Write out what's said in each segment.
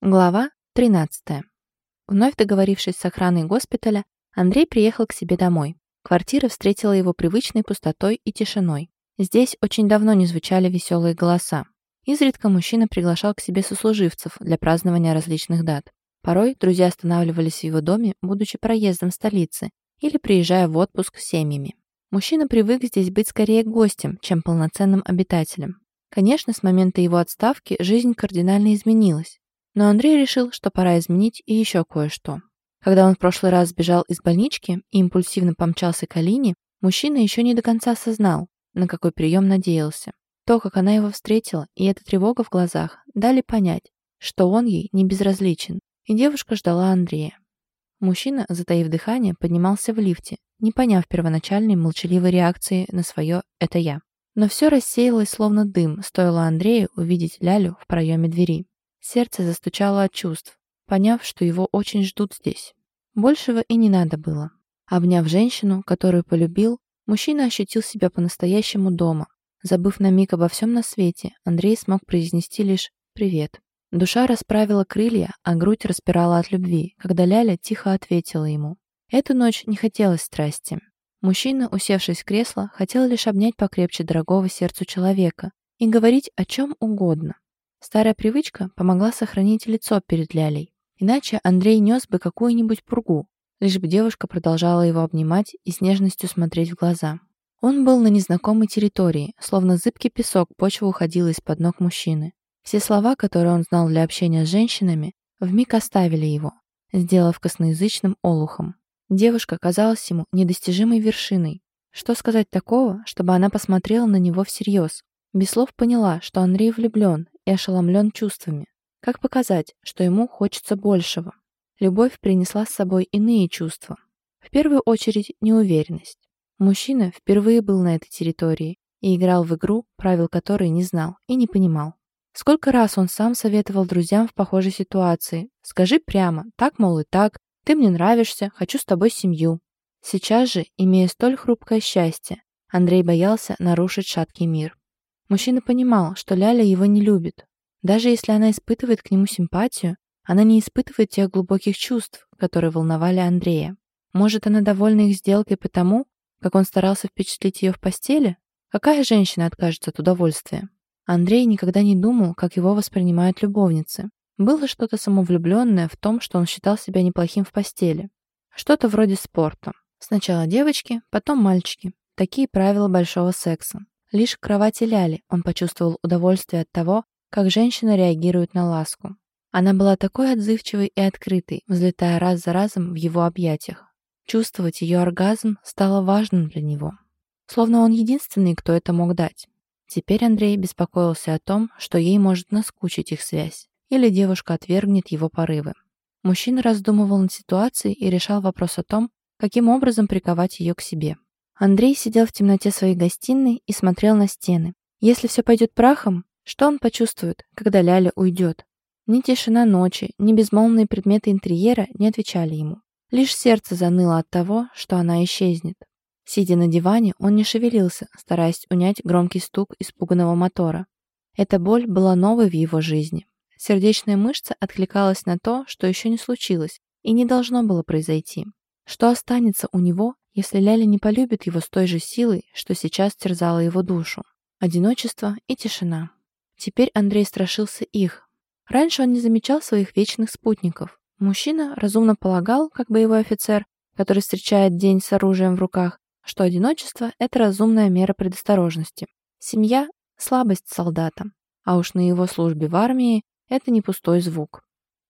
Глава 13. Вновь договорившись с охраной госпиталя, Андрей приехал к себе домой. Квартира встретила его привычной пустотой и тишиной. Здесь очень давно не звучали веселые голоса. Изредка мужчина приглашал к себе сослуживцев для празднования различных дат. Порой друзья останавливались в его доме, будучи проездом столицы или приезжая в отпуск с семьями. Мужчина привык здесь быть скорее гостем, чем полноценным обитателем. Конечно, с момента его отставки жизнь кардинально изменилась. Но Андрей решил, что пора изменить и еще кое-что. Когда он в прошлый раз сбежал из больнички и импульсивно помчался к Алине, мужчина еще не до конца осознал, на какой прием надеялся. То, как она его встретила, и эта тревога в глазах дали понять, что он ей не безразличен, и девушка ждала Андрея. Мужчина, затаив дыхание, поднимался в лифте, не поняв первоначальной молчаливой реакции на свое «это я». Но все рассеялось словно дым, стоило Андрею увидеть Лялю в проеме двери. Сердце застучало от чувств, поняв, что его очень ждут здесь. Большего и не надо было. Обняв женщину, которую полюбил, мужчина ощутил себя по-настоящему дома. Забыв на миг обо всем на свете, Андрей смог произнести лишь «привет». Душа расправила крылья, а грудь распирала от любви, когда Ляля тихо ответила ему. Эту ночь не хотелось страсти. Мужчина, усевшись в кресло, хотел лишь обнять покрепче дорогого сердцу человека и говорить о чем угодно. Старая привычка помогла сохранить лицо перед Лялей. Иначе Андрей нес бы какую-нибудь пургу, лишь бы девушка продолжала его обнимать и с нежностью смотреть в глаза. Он был на незнакомой территории, словно зыбкий песок почва уходила из-под ног мужчины. Все слова, которые он знал для общения с женщинами, вмиг оставили его, сделав косноязычным олухом. Девушка казалась ему недостижимой вершиной. Что сказать такого, чтобы она посмотрела на него всерьез? Без слов поняла, что Андрей влюблен и ошеломлен чувствами. Как показать, что ему хочется большего? Любовь принесла с собой иные чувства. В первую очередь неуверенность. Мужчина впервые был на этой территории и играл в игру, правил которой не знал и не понимал. Сколько раз он сам советовал друзьям в похожей ситуации. «Скажи прямо, так, мол, и так, ты мне нравишься, хочу с тобой семью». Сейчас же, имея столь хрупкое счастье, Андрей боялся нарушить шаткий мир. Мужчина понимал, что Ляля его не любит. Даже если она испытывает к нему симпатию, она не испытывает тех глубоких чувств, которые волновали Андрея. Может, она довольна их сделкой потому, как он старался впечатлить ее в постели? Какая женщина откажется от удовольствия? Андрей никогда не думал, как его воспринимают любовницы. Было что-то самовлюбленное в том, что он считал себя неплохим в постели. Что-то вроде спорта. Сначала девочки, потом мальчики. Такие правила большого секса. Лишь в кровати Ляли он почувствовал удовольствие от того, как женщина реагирует на ласку. Она была такой отзывчивой и открытой, взлетая раз за разом в его объятиях. Чувствовать ее оргазм стало важным для него. Словно он единственный, кто это мог дать. Теперь Андрей беспокоился о том, что ей может наскучить их связь, или девушка отвергнет его порывы. Мужчина раздумывал над ситуацией и решал вопрос о том, каким образом приковать ее к себе. Андрей сидел в темноте своей гостиной и смотрел на стены. Если все пойдет прахом, что он почувствует, когда Ляля уйдет? Ни тишина ночи, ни безмолвные предметы интерьера не отвечали ему. Лишь сердце заныло от того, что она исчезнет. Сидя на диване, он не шевелился, стараясь унять громкий стук испуганного мотора. Эта боль была новой в его жизни. Сердечная мышца откликалась на то, что еще не случилось и не должно было произойти. Что останется у него, если Ляля не полюбит его с той же силой, что сейчас терзала его душу. Одиночество и тишина. Теперь Андрей страшился их. Раньше он не замечал своих вечных спутников. Мужчина разумно полагал, как боевой офицер, который встречает день с оружием в руках, что одиночество – это разумная мера предосторожности. Семья – слабость солдата, а уж на его службе в армии – это не пустой звук.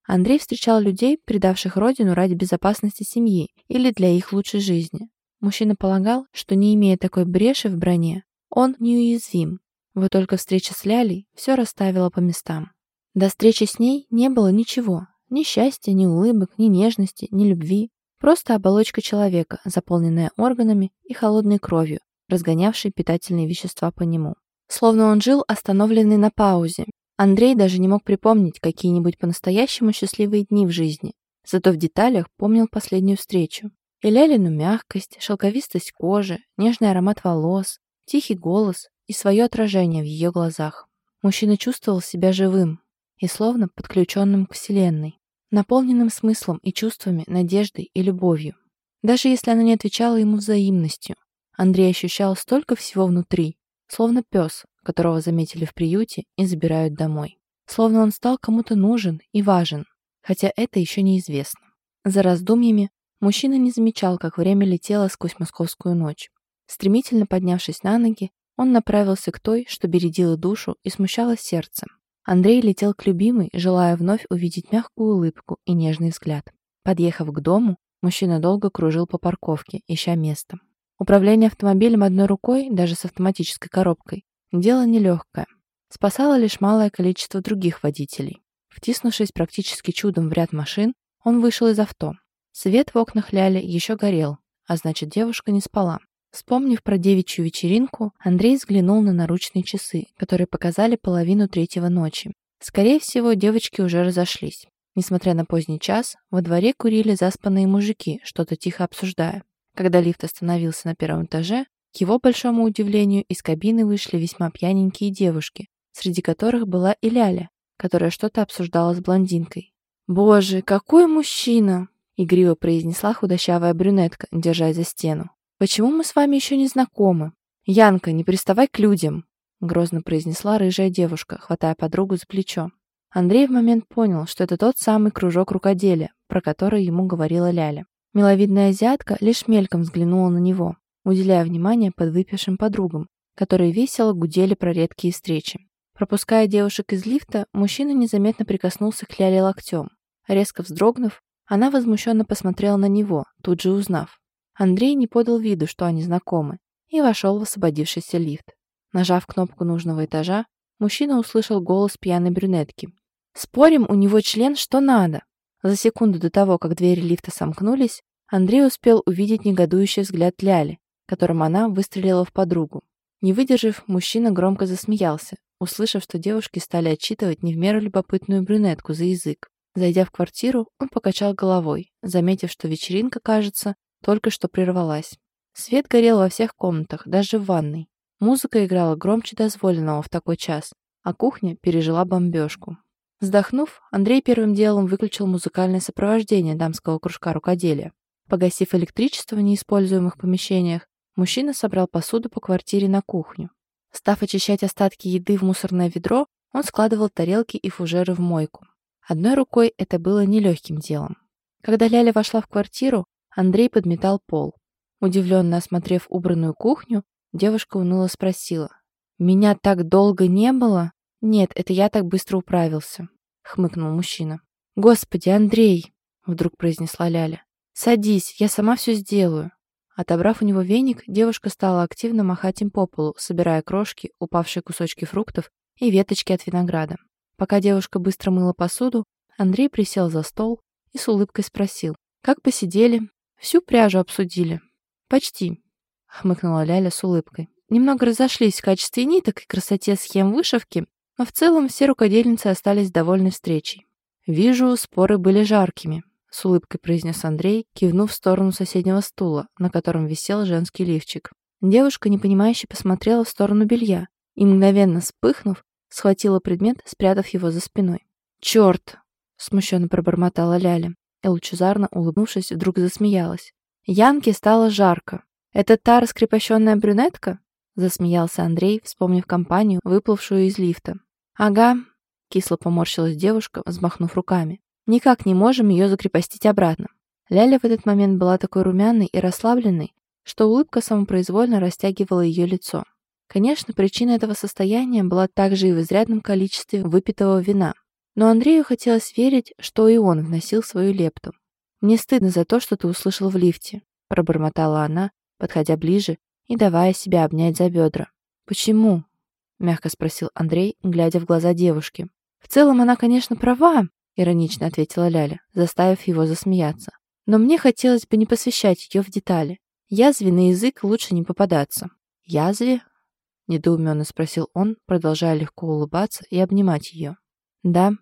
Андрей встречал людей, предавших родину ради безопасности семьи или для их лучшей жизни. Мужчина полагал, что не имея такой бреши в броне, он неуязвим. Вот только встреча с Лялей все расставила по местам. До встречи с ней не было ничего. Ни счастья, ни улыбок, ни нежности, ни любви. Просто оболочка человека, заполненная органами и холодной кровью, разгонявшей питательные вещества по нему. Словно он жил остановленный на паузе. Андрей даже не мог припомнить какие-нибудь по-настоящему счастливые дни в жизни, зато в деталях помнил последнюю встречу. И Лялину мягкость, шелковистость кожи, нежный аромат волос, тихий голос и свое отражение в ее глазах. Мужчина чувствовал себя живым. и словно подключенным к Вселенной, наполненным смыслом и чувствами, надеждой и любовью. Даже если она не отвечала ему взаимностью, Андрей ощущал столько всего внутри, словно пес, которого заметили в приюте и забирают домой. Словно он стал кому-то нужен и важен, хотя это еще неизвестно. За раздумьями мужчина не замечал, как время летело сквозь московскую ночь. Стремительно поднявшись на ноги, он направился к той, что бередила душу и смущало сердце. Андрей летел к любимой, желая вновь увидеть мягкую улыбку и нежный взгляд. Подъехав к дому, мужчина долго кружил по парковке, ища место. Управление автомобилем одной рукой, даже с автоматической коробкой, дело нелегкое. Спасало лишь малое количество других водителей. Втиснувшись практически чудом в ряд машин, он вышел из авто. Свет в окнах Ляли еще горел, а значит, девушка не спала. Вспомнив про девичью вечеринку, Андрей взглянул на наручные часы, которые показали половину третьего ночи. Скорее всего, девочки уже разошлись. Несмотря на поздний час, во дворе курили заспанные мужики, что-то тихо обсуждая. Когда лифт остановился на первом этаже, его большому удивлению, из кабины вышли весьма пьяненькие девушки, среди которых была и Ляля, которая что-то обсуждала с блондинкой. «Боже, какой мужчина!» — игриво произнесла худощавая брюнетка, держась за стену. «Почему мы с вами еще не знакомы?» «Янка, не приставай к людям!» — грозно произнесла рыжая девушка, хватая подругу за плечо. Андрей в момент понял, что это тот самый кружок рукоделия, про который ему говорила Ляля. Миловидная азиатка лишь мельком взглянула на него, уделяя внимание подвыпившим подругам, которые весело гудели про редкие встречи. Пропуская девушек из лифта, мужчина незаметно прикоснулся к Ляле локтем. Резко вздрогнув, она возмущенно посмотрела на него, тут же узнав. Андрей не подал виду, что они знакомы, и вошел в освободившийся лифт. Нажав кнопку нужного этажа, мужчина услышал голос пьяной брюнетки. «Спорим, у него член что надо!» За секунду до того, как двери лифта сомкнулись, Андрей успел увидеть негодующий взгляд Ляли, которым она выстрелила в подругу. Не выдержав, мужчина громко засмеялся, услышав, что девушки стали отчитывать не в меру любопытную брюнетку за язык. Зайдя в квартиру, он покачал головой, заметив, что вечеринка, кажется, только что прервалась. Свет горел во всех комнатах, даже в ванной. Музыка играла громче дозволенного в такой час, а кухня пережила бомбежку. Вздохнув, Андрей первым делом выключил музыкальное сопровождение дамского кружка рукоделия. Погасив электричество в неиспользуемых помещениях, мужчина собрал посуду по квартире на кухню. Став очищать остатки еды в мусорное ведро, он складывал тарелки и фужеры в мойку. Одной рукой это было нелегким делом. Когда Ляля вошла в квартиру, Андрей подметал пол. Удивленно осмотрев убранную кухню, девушка уныло спросила. «Меня так долго не было?» «Нет, это я так быстро управился», — хмыкнул мужчина. «Господи, Андрей!» — вдруг произнесла Ляля. «Садись, я сама все сделаю». Отобрав у него веник, девушка стала активно махать им по полу, собирая крошки, упавшие кусочки фруктов и веточки от винограда. Пока девушка быстро мыла посуду, Андрей присел за стол и с улыбкой спросил. «Как посидели? Всю пряжу обсудили. Почти, хмыкнула Ляля с улыбкой. Немного разошлись в качестве ниток и красоте схем вышивки, но в целом все рукодельницы остались довольны встречей. Вижу, споры были жаркими, с улыбкой произнес Андрей, кивнув в сторону соседнего стула, на котором висел женский лифчик. Девушка, непонимающе, посмотрела в сторону белья и, мгновенно вспыхнув, схватила предмет, спрятав его за спиной. «Черт!» — смущенно пробормотала Ляля и, лучезарно улыбнувшись, вдруг засмеялась. Янке стало жарко. «Это та раскрепощенная брюнетка?» Засмеялся Андрей, вспомнив компанию, выплывшую из лифта. «Ага», — кисло поморщилась девушка, взмахнув руками. «Никак не можем ее закрепостить обратно». Ляля в этот момент была такой румяной и расслабленной, что улыбка самопроизвольно растягивала ее лицо. Конечно, причина этого состояния была также и в изрядном количестве выпитого вина, но Андрею хотелось верить, что и он вносил свою лепту. «Мне стыдно за то, что ты услышал в лифте», — пробормотала она, подходя ближе и давая себя обнять за бедра. «Почему?» — мягко спросил Андрей, глядя в глаза девушки. «В целом она, конечно, права», — иронично ответила Ляля, заставив его засмеяться. «Но мне хотелось бы не посвящать ее в детали. Язве на язык лучше не попадаться». «Язве?» — недоуменно спросил он, продолжая легко улыбаться и обнимать ее. «Да»,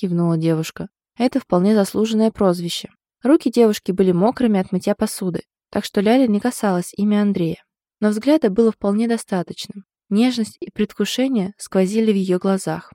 кивнула девушка. Это вполне заслуженное прозвище. Руки девушки были мокрыми от мытья посуды, так что Ляля не касалась имя Андрея. Но взгляда было вполне достаточно. Нежность и предвкушение сквозили в ее глазах.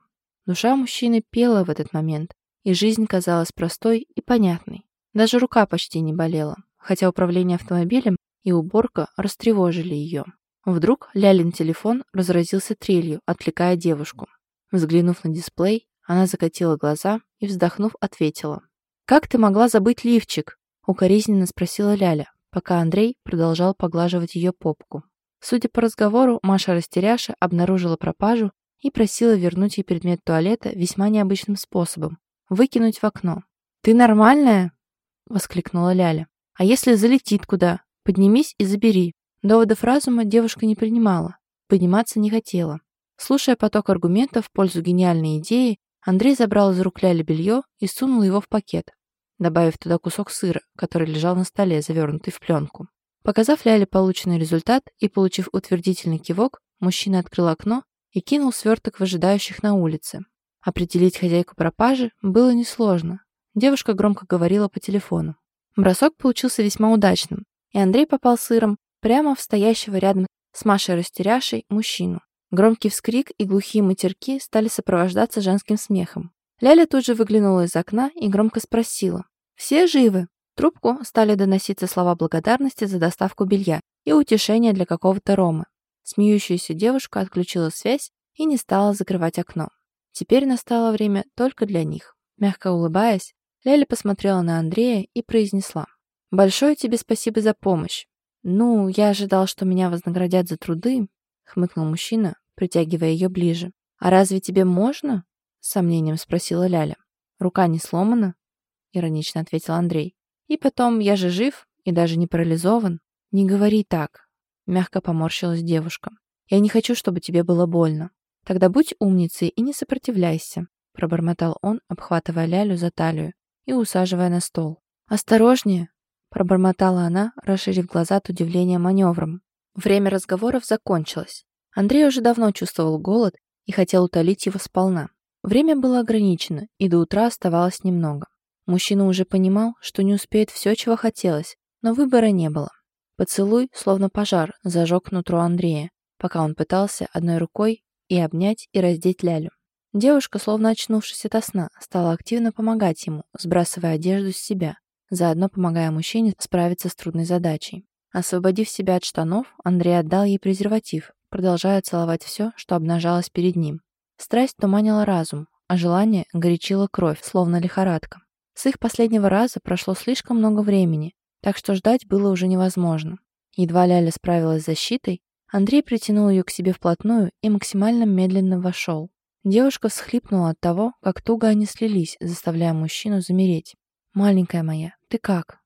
Душа мужчины пела в этот момент, и жизнь казалась простой и понятной. Даже рука почти не болела, хотя управление автомобилем и уборка растревожили ее. Вдруг Лялин телефон разразился трелью, отвлекая девушку. Взглянув на дисплей, она закатила глаза и, вздохнув, ответила. «Как ты могла забыть лифчик?» — укоризненно спросила Ляля, пока Андрей продолжал поглаживать ее попку. Судя по разговору, Маша Растеряша обнаружила пропажу и просила вернуть ей предмет туалета весьма необычным способом — выкинуть в окно. «Ты нормальная?» — воскликнула Ляля. «А если залетит куда? Поднимись и забери». Доводов разума девушка не принимала, подниматься не хотела. Слушая поток аргументов в пользу гениальной идеи, Андрей забрал из рук Ляли белье и сунул его в пакет, добавив туда кусок сыра, который лежал на столе, завернутый в пленку. Показав Ляле полученный результат и получив утвердительный кивок, мужчина открыл окно и кинул сверток в ожидающих на улице. Определить хозяйку пропажи было несложно. Девушка громко говорила по телефону. Бросок получился весьма удачным, и Андрей попал сыром прямо в стоящего рядом с Машей растеряшей мужчину. Громкий вскрик и глухие матерки стали сопровождаться женским смехом. Ляля тут же выглянула из окна и громко спросила. «Все живы?» трубку стали доноситься слова благодарности за доставку белья и утешения для какого-то Ромы. Смеющаяся девушка отключила связь и не стала закрывать окно. Теперь настало время только для них. Мягко улыбаясь, Ляля посмотрела на Андрея и произнесла. «Большое тебе спасибо за помощь. Ну, я ожидал, что меня вознаградят за труды», — хмыкнул мужчина, притягивая ее ближе. «А разве тебе можно?» — с сомнением спросила Ляля. «Рука не сломана?» — иронично ответил Андрей. И потом, я же жив и даже не парализован. Не говори так. Мягко поморщилась девушка. Я не хочу, чтобы тебе было больно. Тогда будь умницей и не сопротивляйся, пробормотал он, обхватывая Лялю за талию и усаживая на стол. «Осторожнее!» — пробормотала она, расширив глаза от удивления маневром. Время разговоров закончилось. Андрей уже давно чувствовал голод и хотел утолить его сполна. Время было ограничено, и до утра оставалось немного. Мужчина уже понимал, что не успеет все, чего хотелось, но выбора не было. Поцелуй, словно пожар, зажег нутро Андрея, пока он пытался одной рукой и обнять, и раздеть Лялю. Девушка, словно очнувшись от сна, стала активно помогать ему, сбрасывая одежду с себя, заодно помогая мужчине справиться с трудной задачей. Освободив себя от штанов, Андрей отдал ей презерватив, продолжая целовать все, что обнажалось перед ним. Страсть туманила разум, а желание горячило кровь, словно лихорадка. С их последнего раза прошло слишком много времени, так что ждать было уже невозможно. Едва Ляля справилась с защитой, Андрей притянул ее к себе вплотную и максимально медленно вошел. Девушка всхлипнула от того, как туго они слились, заставляя мужчину замереть. «Маленькая моя, ты как?»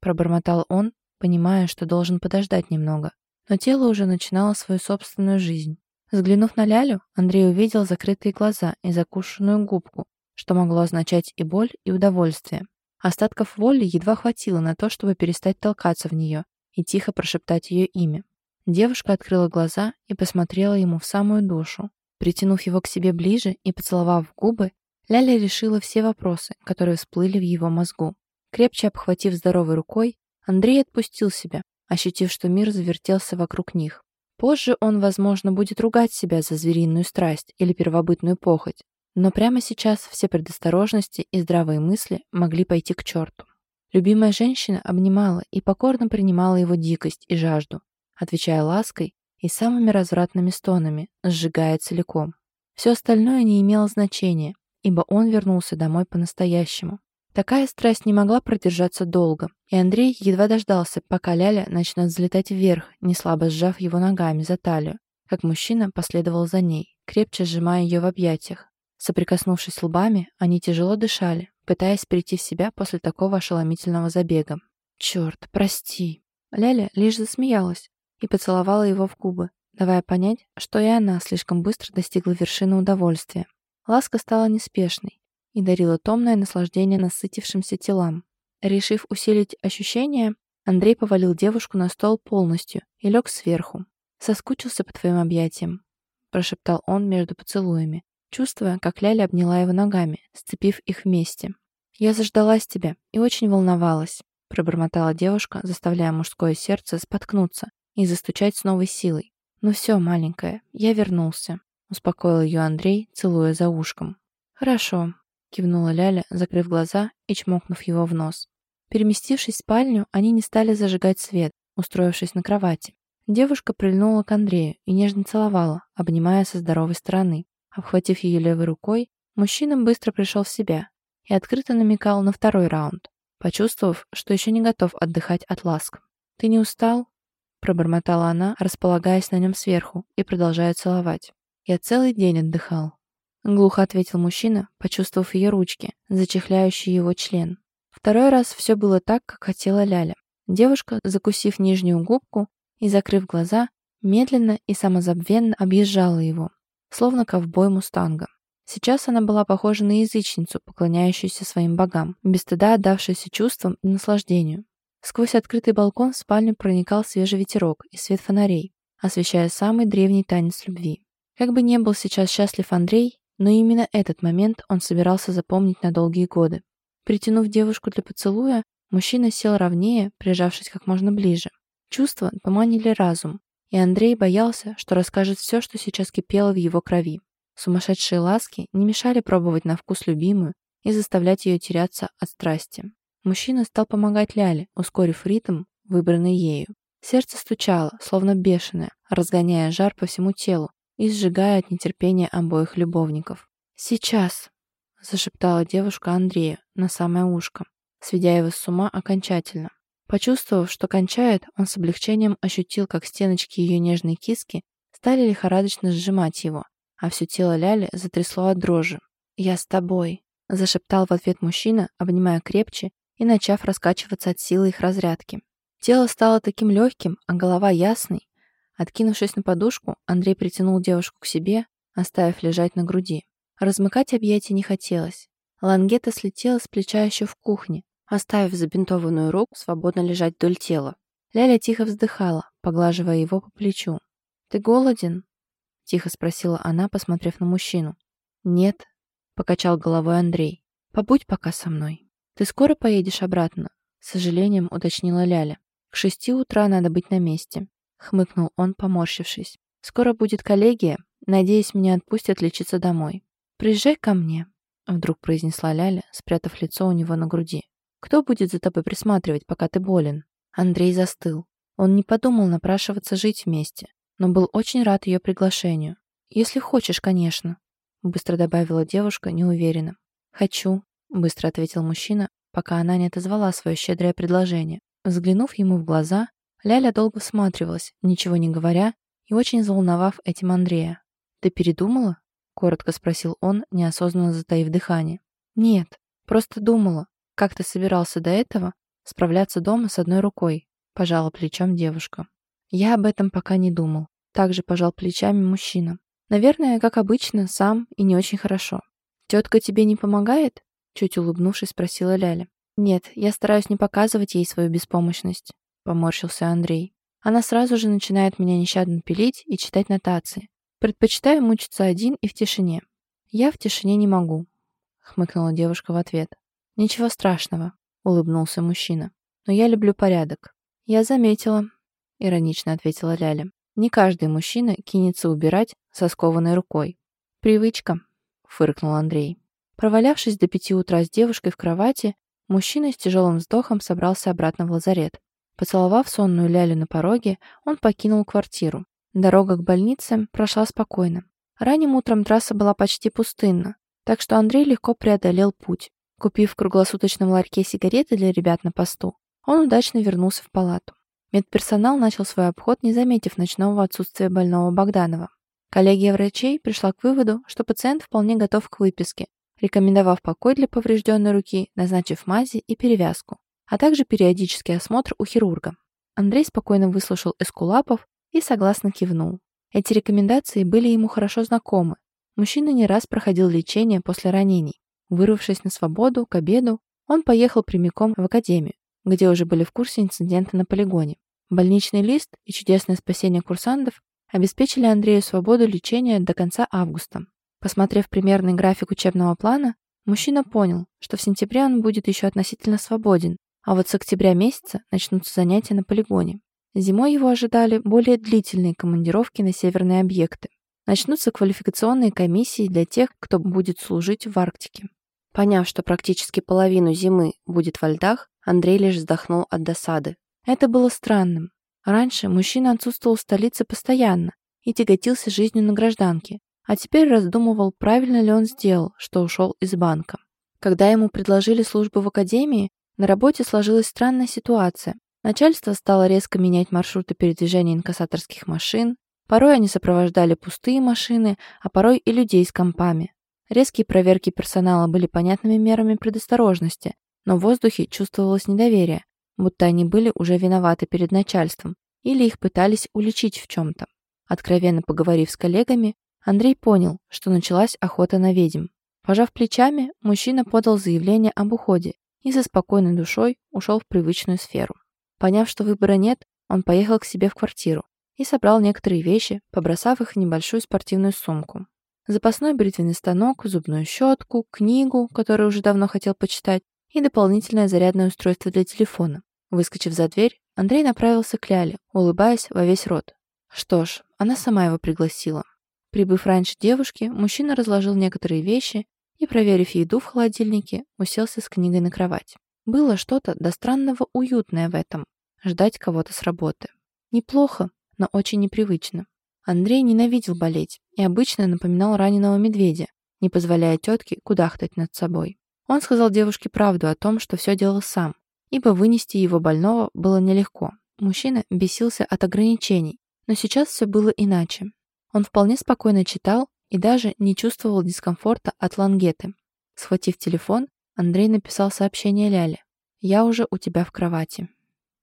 Пробормотал он, понимая, что должен подождать немного, но тело уже начинало свою собственную жизнь. Взглянув на Лялю, Андрей увидел закрытые глаза и закушенную губку, что могло означать и боль, и удовольствие. Остатков воли едва хватило на то, чтобы перестать толкаться в нее и тихо прошептать ее имя. Девушка открыла глаза и посмотрела ему в самую душу. Притянув его к себе ближе и поцеловав в губы, Ляля решила все вопросы, которые всплыли в его мозгу. Крепче обхватив здоровой рукой, Андрей отпустил себя, ощутив, что мир завертелся вокруг них. Позже он, возможно, будет ругать себя за звериную страсть или первобытную похоть, но прямо сейчас все предосторожности и здравые мысли могли пойти к черту. Любимая женщина обнимала и покорно принимала его дикость и жажду, отвечая лаской и самыми развратными стонами, сжигая целиком. Все остальное не имело значения, ибо он вернулся домой по-настоящему. Такая страсть не могла продержаться долго, и Андрей едва дождался, пока Ляля начнет взлетать вверх, неслабо сжав его ногами за талию, как мужчина последовал за ней, крепче сжимая ее в объятиях, Соприкоснувшись лбами, они тяжело дышали, пытаясь прийти в себя после такого ошеломительного забега. «Черт, прости!» Ляля лишь засмеялась и поцеловала его в губы, давая понять, что и она слишком быстро достигла вершины удовольствия. Ласка стала неспешной и дарила томное наслаждение насытившимся телам. Решив усилить ощущения, Андрей повалил девушку на стол полностью и лег сверху. «Соскучился по твоим объятиям», — прошептал он между поцелуями, чувствуя, как Ляля обняла его ногами, сцепив их вместе. «Я заждалась тебя и очень волновалась», пробормотала девушка, заставляя мужское сердце споткнуться и застучать с новой силой. «Ну все, маленькая, я вернулся». успокоил ее Андрей, целуя за ушком. «Хорошо», — кивнула Ляля, закрыв глаза и чмокнув его в нос. Переместившись в спальню, они не стали зажигать свет, устроившись на кровати. Девушка прильнула к Андрею и нежно целовала, обнимая со здоровой стороны. Обхватив ее левой рукой, мужчина быстро пришел в себя и открыто намекал на второй раунд, почувствовав, что еще не готов отдыхать от ласк. «Ты не устал?» — пробормотала она, располагаясь на нем сверху и продолжая целовать. «Я целый день отдыхал», — глухо ответил мужчина, почувствовав ее ручки, зачехляющие его член. Второй раз все было так, как хотела Ляля. Девушка, закусив нижнюю губку и закрыв глаза, медленно и самозабвенно объезжала его, словно ковбой мустанга. Сейчас она была похожа на язычницу, поклоняющуюся своим богам, без стыда отдавшуюся чувствам и наслаждению. Сквозь открытый балкон в спальню проникал свежий ветерок и свет фонарей, освещая самый древний танец любви. Как бы не был сейчас счастлив Андрей, но именно этот момент он собирался запомнить на долгие годы. Притянув девушку для поцелуя, мужчина сел ровнее, прижавшись как можно ближе. Чувства поманили разум, и Андрей боялся, что расскажет все, что сейчас кипело в его крови. Сумасшедшие ласки не мешали пробовать на вкус любимую и заставлять ее теряться от страсти. Мужчина стал помогать Ляле, ускорив ритм, выбранный ею. Сердце стучало, словно бешеное, разгоняя жар по всему телу и сжигая от нетерпения обоих любовников. «Сейчас!» — зашептала девушка Андрею на самое ушко, сведя его с ума окончательно. Почувствовав, что кончает, он с облегчением ощутил, как стеночки ее нежной киски стали лихорадочно сжимать его, а все тело Ляли затрясло от дрожи. «Я с тобой», — зашептал в ответ мужчина, обнимая крепче и начав раскачиваться от силы их разрядки. Тело стало таким легким, а голова ясной. Откинувшись на подушку, Андрей притянул девушку к себе, оставив лежать на груди. Размыкать объятия не хотелось. Лангета слетела с плеча еще в кухне, оставив забинтованную руку свободно лежать вдоль тела. Ляля тихо вздыхала, поглаживая его по плечу. «Ты голоден?» — тихо спросила она, посмотрев на мужчину. «Нет», — покачал головой Андрей. «Побудь пока со мной». «Ты скоро поедешь обратно?» — с сожалением уточнила Ляля. «К шести утра надо быть на месте», — хмыкнул он, поморщившись. «Скоро будет коллегия. Надеюсь, меня отпустят лечиться домой. Приезжай ко мне», — вдруг произнесла Ляля, спрятав лицо у него на груди. Кто будет за тобой присматривать, пока ты болен?» Андрей застыл. Он не подумал напрашиваться жить вместе, но был очень рад ее приглашению. «Если хочешь, конечно», — быстро добавила девушка неуверенно. «Хочу», — быстро ответил мужчина, пока она не отозвала свое щедрое предложение. Взглянув ему в глаза, Ляля долго всматривалась, ничего не говоря, и очень взволновав этим Андрея. «Ты передумала?» — коротко спросил он, неосознанно затаив дыхание. «Нет, просто думала. «Как ты собирался до этого справляться дома с одной рукой?» — пожала плечом девушка. «Я об этом пока не думал». Также пожал плечами мужчина. «Наверное, как обычно, сам и не очень хорошо». «Тетка тебе не помогает?» Чуть улыбнувшись, спросила Ляля. «Нет, я стараюсь не показывать ей свою беспомощность», — поморщился Андрей. «Она сразу же начинает меня нещадно пилить и читать нотации. Предпочитаю мучиться один и в тишине». «Я в тишине не могу», — хмыкнула девушка в ответ. «Ничего страшного», — улыбнулся мужчина. «Но я люблю порядок». «Я заметила», — иронично ответила Ляля. «Не каждый мужчина кинется убирать со скованной рукой». «Привычка», — фыркнул Андрей. Провалявшись до пяти утра с девушкой в кровати, мужчина с тяжелым вздохом собрался обратно в лазарет. Поцеловав сонную Лялю на пороге, он покинул квартиру. Дорога к больнице прошла спокойно. Ранним утром трасса была почти пустынна, так что Андрей легко преодолел путь. Купив в круглосуточном ларьке сигареты для ребят на посту, он удачно вернулся в палату. Медперсонал начал свой обход, не заметив ночного отсутствия больного Богданова. Коллегия врачей пришла к выводу, что пациент вполне готов к выписке, рекомендовав покой для поврежденной руки, назначив мази и перевязку, а также периодический осмотр у хирурга. Андрей спокойно выслушал эскулапов и согласно кивнул. Эти рекомендации были ему хорошо знакомы. Мужчина не раз проходил лечение после ранений. Вырвавшись на свободу, к обеду, он поехал прямиком в академию, где уже были в курсе инцидента на полигоне. Больничный лист и чудесное спасение курсантов обеспечили Андрею свободу лечения до конца августа. Посмотрев примерный график учебного плана, мужчина понял, что в сентябре он будет еще относительно свободен, а вот с октября месяца начнутся занятия на полигоне. Зимой его ожидали более длительные командировки на северные объекты. Начнутся квалификационные комиссии для тех, кто будет служить в Арктике. Поняв, что практически половину зимы будет во льдах, Андрей лишь вздохнул от досады. Это было странным. Раньше мужчина отсутствовал в столице постоянно и тяготился жизнью на гражданке, а теперь раздумывал, правильно ли он сделал, что ушел из банка. Когда ему предложили службу в академии, на работе сложилась странная ситуация. Начальство стало резко менять маршруты передвижения инкассаторских машин, порой они сопровождали пустые машины, а порой и людей с компами. Резкие проверки персонала были понятными мерами предосторожности, но в воздухе чувствовалось недоверие, будто они были уже виноваты перед начальством или их пытались уличить в чем-то. Откровенно поговорив с коллегами, Андрей понял, что началась охота на ведьм. Пожав плечами, мужчина подал заявление об уходе и со спокойной душой ушел в привычную сферу. Поняв, что выбора нет, он поехал к себе в квартиру и собрал некоторые вещи, побросав их в небольшую спортивную сумку. Запасной бритвенный станок, зубную щетку, книгу, которую уже давно хотел почитать, и дополнительное зарядное устройство для телефона. Выскочив за дверь, Андрей направился к Ляле, улыбаясь во весь рот. Что ж, она сама его пригласила. Прибыв раньше девушки, мужчина разложил некоторые вещи и, проверив еду в холодильнике, уселся с книгой на кровать. Было что-то до странного уютное в этом — ждать кого-то с работы. Неплохо, но очень непривычно. Андрей ненавидел болеть и обычно напоминал раненого медведя, не позволяя тетке кудахтать над собой. Он сказал девушке правду о том, что все делал сам, ибо вынести его больного было нелегко. Мужчина бесился от ограничений, но сейчас все было иначе. Он вполне спокойно читал и даже не чувствовал дискомфорта от лангеты. Схватив телефон, Андрей написал сообщение Ляле. «Я уже у тебя в кровати».